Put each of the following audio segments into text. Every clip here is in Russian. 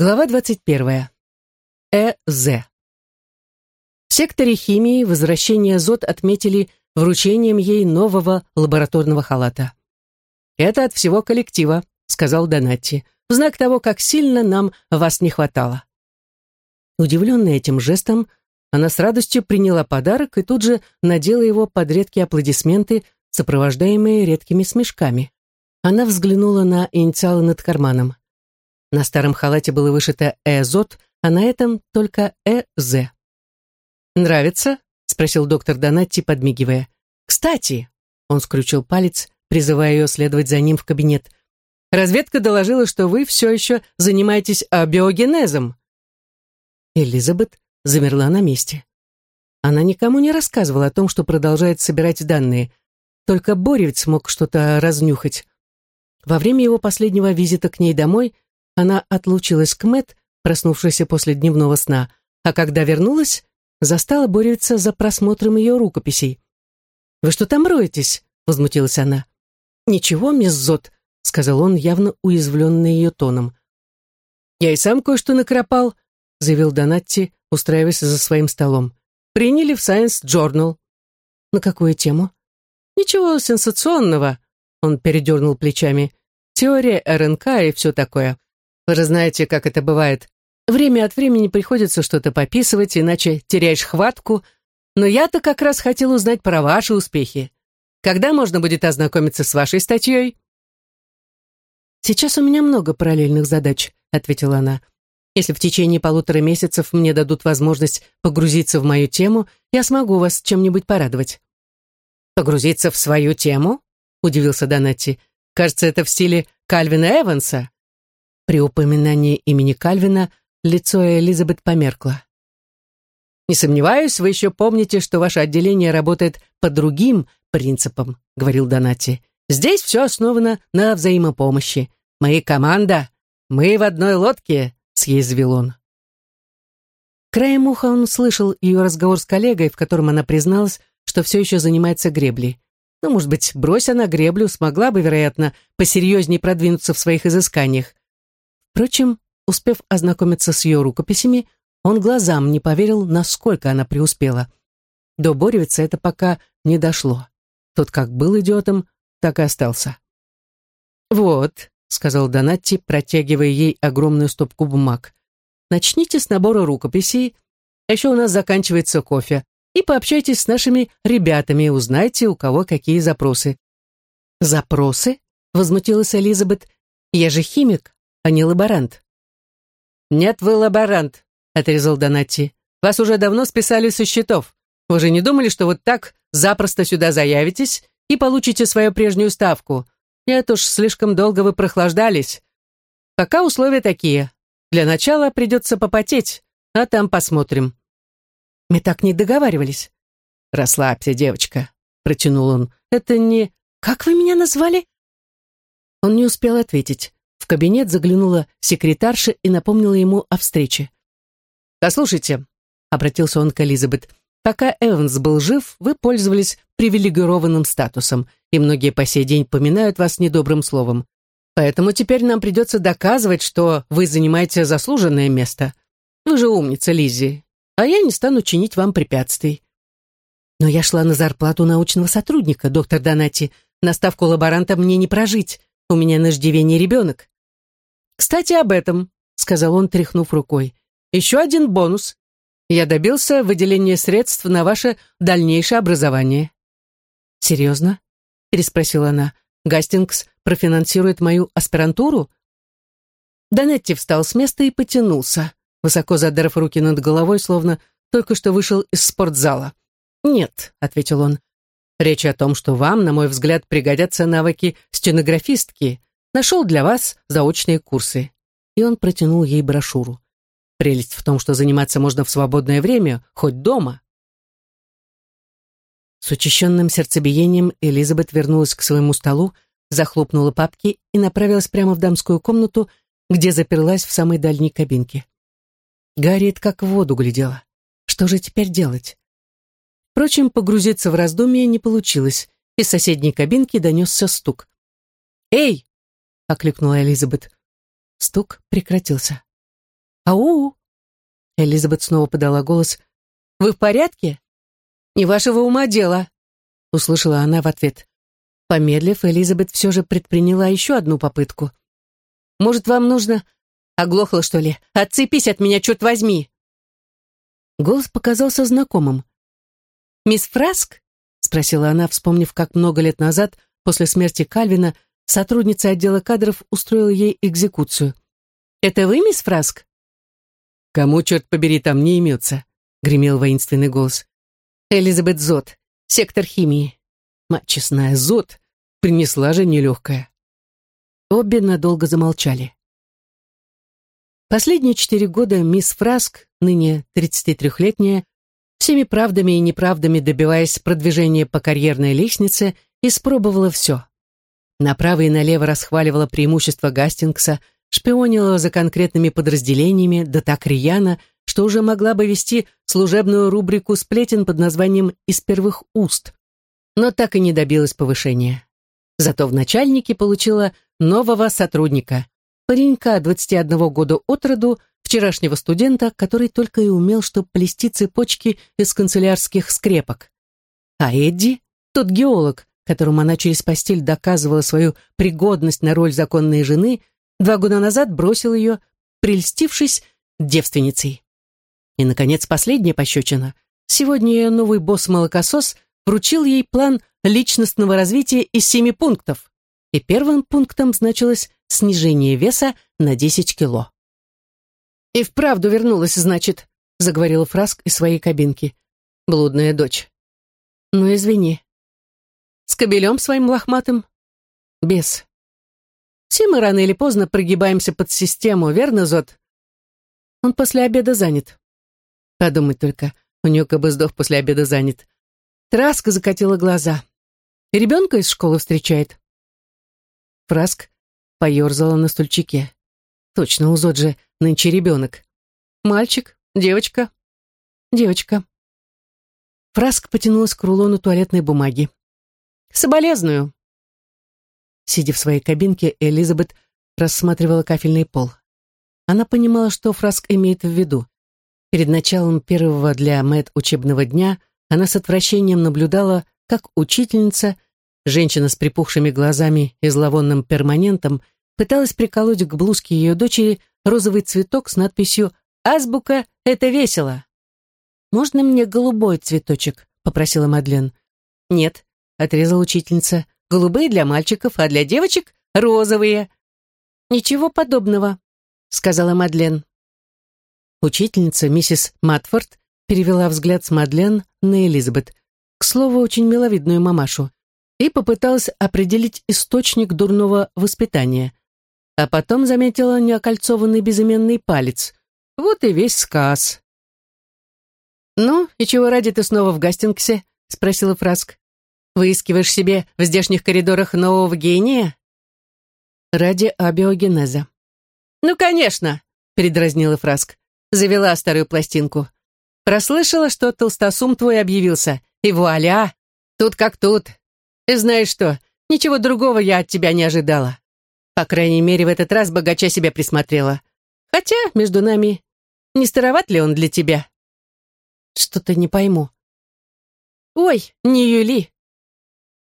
Глава 21. Э.З. В секторе химии возвращение ЗОТ отметили вручением ей нового лабораторного халата. «Это от всего коллектива», — сказал Донатти, в знак того, как сильно нам вас не хватало. Удивленная этим жестом, она с радостью приняла подарок и тут же надела его под редкие аплодисменты, сопровождаемые редкими смешками. Она взглянула на инициалы над карманом. На старом халате было вышито «Эзот», а на этом только «Э-З». «Нравится?» — спросил доктор Донатти, подмигивая. «Кстати!» — он скрючил палец, призывая ее следовать за ним в кабинет. «Разведка доложила, что вы все еще занимаетесь абиогенезом». Элизабет замерла на месте. Она никому не рассказывала о том, что продолжает собирать данные. Только Боревец мог что-то разнюхать. Во время его последнего визита к ней домой — она отлучилась к Мэт, проснувшейся после дневного сна, а когда вернулась, застала Боревица за просмотром ее рукописей. «Вы что там роетесь?» — возмутилась она. «Ничего, мисс Зот», — сказал он, явно уязвленный ее тоном. «Я и сам кое-что накропал», — заявил Донатти, устраиваясь за своим столом. «Приняли в Science Journal». «На какую тему?» «Ничего сенсационного», — он передернул плечами. «Теория РНК и все такое. Вы же знаете, как это бывает. Время от времени приходится что-то пописывать, иначе теряешь хватку. Но я-то как раз хотел узнать про ваши успехи. Когда можно будет ознакомиться с вашей статьей?» «Сейчас у меня много параллельных задач», — ответила она. «Если в течение полутора месяцев мне дадут возможность погрузиться в мою тему, я смогу вас чем-нибудь порадовать». «Погрузиться в свою тему?» — удивился Донатти. «Кажется, это в стиле Кальвина Эванса». При упоминании имени Кальвина лицо Элизабет померкло. «Не сомневаюсь, вы еще помните, что ваше отделение работает по другим принципам», — говорил Донати. «Здесь все основано на взаимопомощи. Мы команда, мы в одной лодке», — съязвил он. Краем уха он слышал ее разговор с коллегой, в котором она призналась, что все еще занимается греблей. Ну, может быть, брось она греблю, смогла бы, вероятно, посерьезнее продвинуться в своих изысканиях. Впрочем, успев ознакомиться с ее рукописями, он глазам не поверил, насколько она преуспела. До Боревица это пока не дошло. Тот как был идиотом, так и остался. «Вот», — сказал Донатти, протягивая ей огромную стопку бумаг, «начните с набора рукописей, а еще у нас заканчивается кофе, и пообщайтесь с нашими ребятами, узнайте, у кого какие запросы». «Запросы?» — возмутилась Элизабет. «Я же химик, а не лаборант». «Нет, вы лаборант», — отрезал Донатти. «Вас уже давно списали со счетов. Вы же не думали, что вот так запросто сюда заявитесь и получите свою прежнюю ставку? Нет уж, слишком долго вы прохлаждались. Пока условия такие. Для начала придется попотеть, а там посмотрим». «Мы так не договаривались». «Расслабься, девочка», — протянул он. «Это не... Как вы меня назвали?» Он не успел ответить. Кабинет заглянула секретарша и напомнила ему о встрече. «Послушайте», — обратился он к Элизабет, «пока Эванс был жив, вы пользовались привилегированным статусом, и многие по сей день поминают вас недобрым словом. Поэтому теперь нам придется доказывать, что вы занимаете заслуженное место. Вы же умница, Лиззи, а я не стану чинить вам препятствий». «Но я шла на зарплату научного сотрудника, доктор Донати. На ставку лаборанта мне не прожить. У меня на иждивении ребенок. Кстати, об этом, сказал он, тряхнув рукой. Еще один бонус. Я добился выделения средств на ваше дальнейшее образование. Серьезно? переспросила она. Гастингс профинансирует мою аспирантуру? Данетти встал с места и потянулся, высоко задрав руки над головой, словно только что вышел из спортзала. «Нет», — ответил он, Речь о том, что вам, на мой взгляд, пригодятся навыки стенографистки. Нашел для вас заочные курсы». И он протянул ей брошюру. Прелесть в том, что заниматься можно в свободное время, хоть дома. С учащенным сердцебиением Элизабет вернулась к своему столу, захлопнула папки и направилась прямо в дамскую комнату, где заперлась в самой дальней кабинке. Гарриет как в воду глядела. Что же теперь делать? Впрочем, погрузиться в раздумье не получилось. Из соседней кабинки донесся стук. «Эй!» — окликнула Элизабет. Стук прекратился. «Ау!» Элизабет снова подала голос. «Вы в порядке?» «Не вашего ума дело», — услышала она в ответ. Помедлив, Элизабет все же предприняла еще одну попытку. «Может, вам нужно...» «Оглохла, что ли? Отцепись от меня, черт возьми!» Голос показался знакомым. «Мисс Фраск?» — спросила она, вспомнив, как много лет назад, после смерти Кальвина, сотрудница отдела кадров устроила ей экзекуцию. «Это вы, мисс Фраск?» «Кому, черт побери, там не имется?» — гремел воинственный голос. «Элизабет Зот, сектор химии». Мать честная, Зот принесла же нелегкая. Обе надолго замолчали. Последние четыре года мисс Фраск, ныне 33-летняя, всеми правдами и неправдами добиваясь продвижения по карьерной лестнице, испробовала все. Направо и налево расхваливала преимущества Гастингса, шпионила за конкретными подразделениями, да так рьяно, что уже могла бы вести служебную рубрику сплетен под названием «Из первых уст», но так и не добилась повышения. Зато в начальнике получила нового сотрудника, паренька 21 года от роду, вчерашнего студента, который только и умел, что плести цепочки из канцелярских скрепок. А Эдди, тот геолог, которому она через постель доказывала свою пригодность на роль законной жены, два года назад бросил ее, прельстившись девственницей. И, наконец, последняя пощечина. Сегодня ее новый босс-молокосос вручил ей план личностного развития из семи пунктов. И первым пунктом значилось снижение веса на 10 кило. «И вправду вернулась, значит», — заговорила Фраск из своей кабинки. «Блудная дочь». «Ну, извини». «С кобелем своим лохматым?» «Без». «Все мы рано или поздно прогибаемся под систему, верно, Зод?» «Он после обеда занят». «Подумать только, у нее Кобыздов после обеда занят». Траска закатила глаза. «Ребенка из школы встречает?» Фраск поерзала на стульчике. Точно, у Зоджи нынче ребенок. Мальчик? Девочка? Девочка. Фраск потянулась к рулону туалетной бумаги. «Соболезную». Сидя в своей кабинке, Элизабет рассматривала кафельный пол. Она понимала, что Фраск имеет в виду. Перед началом первого для Мэт учебного дня она с отвращением наблюдала, как учительница, женщина с припухшими глазами и зловонным перманентом, пыталась приколоть к блузке ее дочери розовый цветок с надписью «Азбука — это весело». «Можно мне голубой цветочек?» — попросила Мадлен. «Нет», — отрезала учительница, — «голубые для мальчиков, а для девочек — розовые». «Ничего подобного», — сказала Мадлен. Учительница, миссис Матфорд, перевела взгляд с Мадлен на Элизабет, к слову, очень миловидную мамашу, и попыталась определить источник дурного воспитания а потом заметила неокольцованный безыменный палец. Вот и весь сказ. «Ну, и чего ради ты снова в Гастингсе?» — спросила Фраск. «Выискиваешь себе в здешних коридорах нового гения?» «Ради абиогенеза». «Ну, конечно!» — передразнила Фраск. Завела старую пластинку. «Прослышала, что толстосум твой объявился, и вуаля! Тут как тут. И знаешь что, ничего другого я от тебя не ожидала. По крайней мере, в этот раз богача себя присмотрела. Хотя, между нами, не староват ли он для тебя? Что-то не пойму. Ой, не Юли.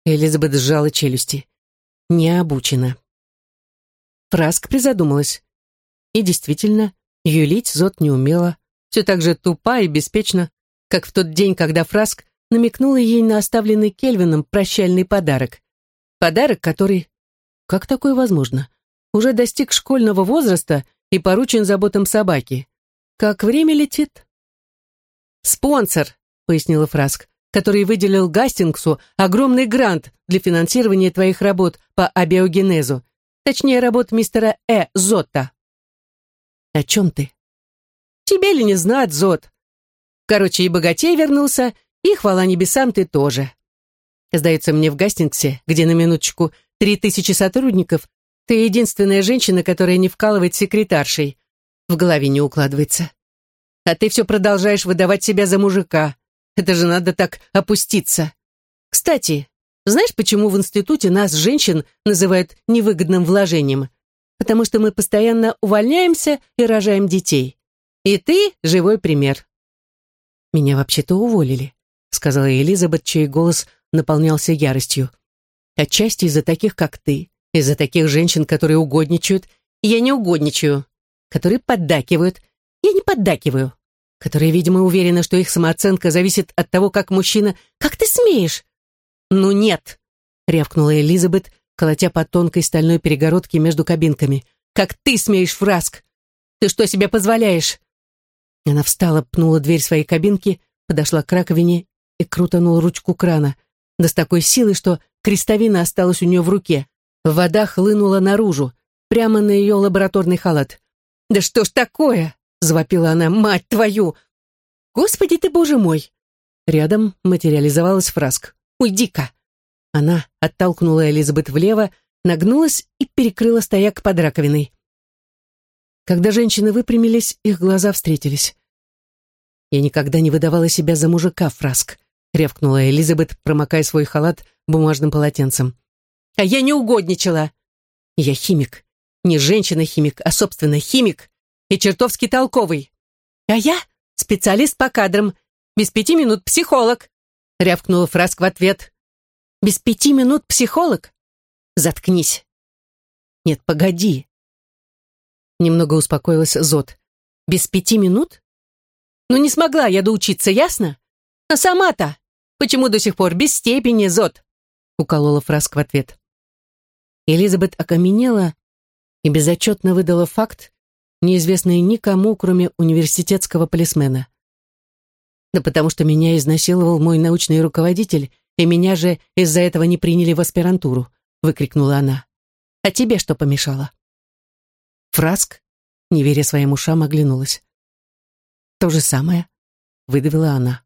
Элизабет сжала челюсти. Не обучена. Фраск призадумалась. И действительно, юлить Зот не умела. Все так же тупа и беспечна, как в тот день, когда Фраск намекнула ей на оставленный Кельвином прощальный подарок. Подарок, который как такое возможно? Уже достиг школьного возраста и поручен заботам собаки. Как время летит? «Спонсор», — пояснила Фраск, который выделил Гастингсу огромный грант для финансирования твоих работ по абиогенезу, точнее, работ мистера Э. Зотта. «О чем ты?» «Тебе ли не знать, Зот? Короче, и богатей вернулся, и хвала небесам ты тоже. Сдается мне в Гастингсе, где на минуточку Три тысячи сотрудников. Ты единственная женщина, которая не вкалывает секретаршей. В голове не укладывается. А ты все продолжаешь выдавать себя за мужика. Это же надо так опуститься. Кстати, знаешь, почему в институте нас, женщин, называют невыгодным вложением? Потому что мы постоянно увольняемся и рожаем детей. И ты живой пример. Меня вообще-то уволили, сказала Элизабет, чей голос наполнялся яростью. Отчасти из-за таких, как ты, из-за таких женщин, которые угодничают. Я не угодничаю. Которые поддакивают. Я не поддакиваю. Которые, видимо, уверены, что их самооценка зависит от того, как мужчина... Как ты смеешь? Ну нет, рявкнула Элизабет, колотя по тонкой стальной перегородке между кабинками. «Как ты смеешь, Фраск? Ты что себе позволяешь?» Она встала, пнула дверь своей кабинки, подошла к раковине и крутанула ручку крана, да с такой силой, что крестовина осталась у нее в руке. Вода хлынула наружу, прямо на ее лабораторный халат. «Да что ж такое?» — завопила она. «Мать твою!» «Господи ты, боже мой!» Рядом материализовалась Фраск. «Уйди-ка!» Она оттолкнула Элизабет влево, нагнулась и перекрыла стояк под раковиной. Когда женщины выпрямились, их глаза встретились. «Я никогда не выдавала себя за мужика, Фраск», — ревкнула Элизабет, промокая свой халат бумажным полотенцем. «А я не угодничала!» «Я химик. Не женщина-химик, а, собственно, химик. И чертовски толковый. А я специалист по кадрам. Без пяти минут психолог», — рявкнула Фраск в ответ. Без пяти минут психолог? Заткнись. Нет, погоди. Немного успокоилась Зод. Без пяти минут? Ну не смогла я доучиться, ясно? А сама-то? Почему до сих пор без степени, Зод? Уколола Фраск в ответ. Элизабет окаменела и безотчетно выдала факт, неизвестный никому, кроме университетского полисмена. Да потому что меня изнасиловал мой научный руководитель и меня же из-за этого не приняли в аспирантуру», — выкрикнула она. «А тебе что помешало?» Фраск, не веря своим ушам, оглянулась. «То же самое», — выдавила она.